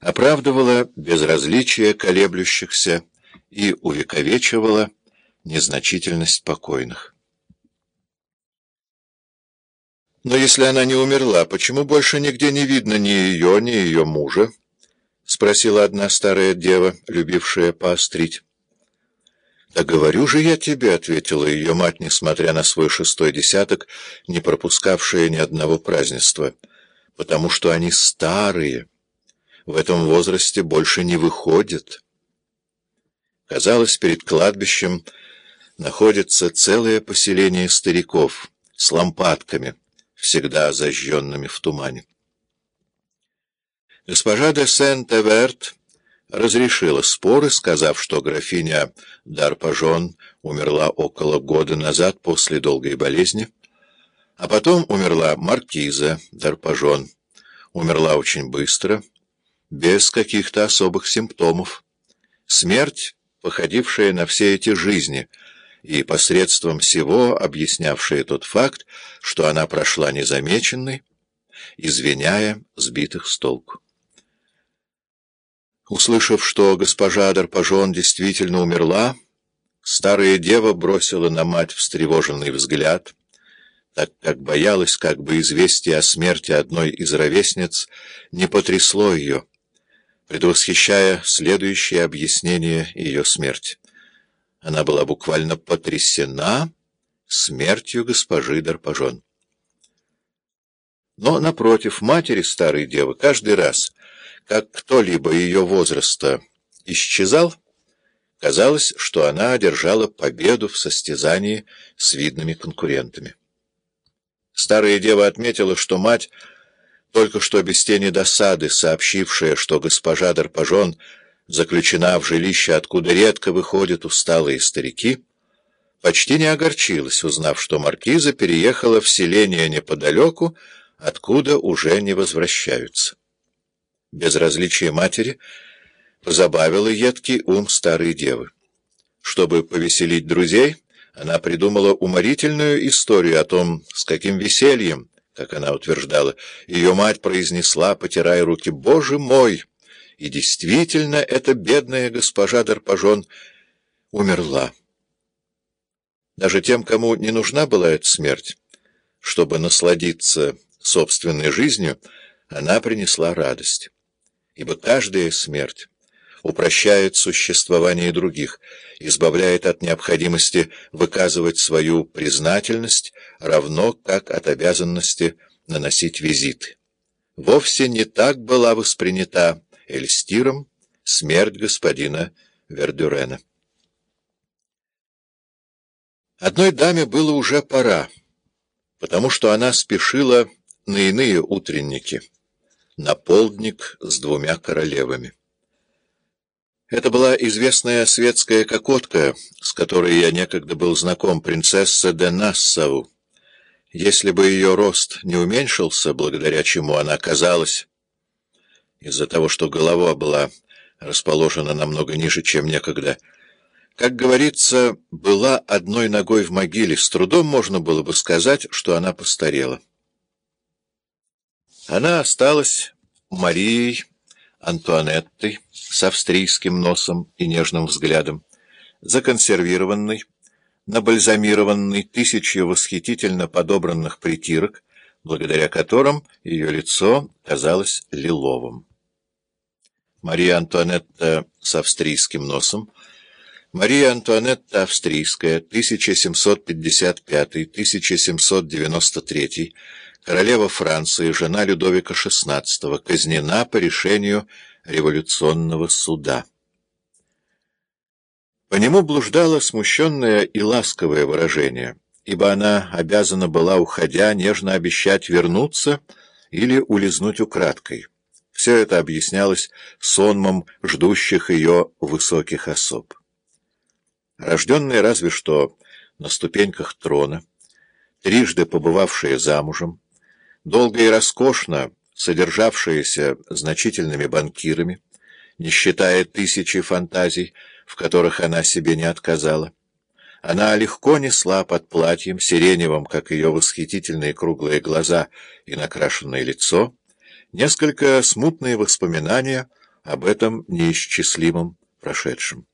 оправдывала безразличие колеблющихся и увековечивала незначительность покойных. Но если она не умерла, почему больше нигде не видно ни ее, ни ее мужа? — спросила одна старая дева, любившая поострить. «Да говорю же я тебе», — ответила ее мать, несмотря на свой шестой десяток, не пропускавшая ни одного празднества, «потому что они старые, в этом возрасте больше не выходят». Казалось, перед кладбищем находится целое поселение стариков с лампадками, всегда зажженными в тумане. Госпожа де Сент-Эверт разрешила споры, сказав, что графиня Дарпажон умерла около года назад после долгой болезни, а потом умерла маркиза Дарпажон. Умерла очень быстро, без каких-то особых симптомов. Смерть, походившая на все эти жизни, и посредством всего объяснявшая тот факт, что она прошла незамеченной, извиняя сбитых с толку. Услышав, что госпожа Дарпажон действительно умерла, старая дева бросила на мать встревоженный взгляд, так как боялась, как бы известие о смерти одной из ровесниц не потрясло ее, предвосхищая следующее объяснение ее смерти. Она была буквально потрясена смертью госпожи Дарпажон. Но, напротив, матери старой девы каждый раз — как кто-либо ее возраста исчезал, казалось, что она одержала победу в состязании с видными конкурентами. Старая дева отметила, что мать, только что без тени досады, сообщившая, что госпожа Дарпажон заключена в жилище, откуда редко выходят усталые старики, почти не огорчилась, узнав, что маркиза переехала в селение неподалеку, откуда уже не возвращаются. Безразличие матери позабавило едкий ум старой девы. Чтобы повеселить друзей, она придумала уморительную историю о том, с каким весельем, как она утверждала, ее мать произнесла, потирая руки, «Боже мой!» И действительно, эта бедная госпожа Дарпажон умерла. Даже тем, кому не нужна была эта смерть, чтобы насладиться собственной жизнью, она принесла радость ибо каждая смерть упрощает существование других, избавляет от необходимости выказывать свою признательность, равно как от обязанности наносить визиты. Вовсе не так была воспринята Эльстиром смерть господина Вердюрена. Одной даме было уже пора, потому что она спешила на иные утренники на полдник с двумя королевами. Это была известная светская кокотка, с которой я некогда был знаком, принцесса де Нассау. Если бы ее рост не уменьшился, благодаря чему она казалась, из-за того, что голова была расположена намного ниже, чем некогда, как говорится, была одной ногой в могиле, с трудом можно было бы сказать, что она постарела. Она осталась Марией Антуанеттой с австрийским носом и нежным взглядом, законсервированной, набальзамированной тысячью восхитительно подобранных притирок, благодаря которым ее лицо казалось лиловым. Мария Антуанетта с австрийским носом Мария Антуанетта Австрийская, 1755-1793, королева Франции, жена Людовика XVI, казнена по решению революционного суда. По нему блуждало смущенное и ласковое выражение, ибо она обязана была, уходя, нежно обещать вернуться или улизнуть украдкой. Все это объяснялось сонмом ждущих ее высоких особ. Рожденная разве что на ступеньках трона, трижды побывавшая замужем, долго и роскошно содержавшаяся значительными банкирами, не считая тысячи фантазий, в которых она себе не отказала. Она легко несла под платьем, сиреневым, как ее восхитительные круглые глаза и накрашенное лицо, несколько смутные воспоминания об этом неисчислимом прошедшем.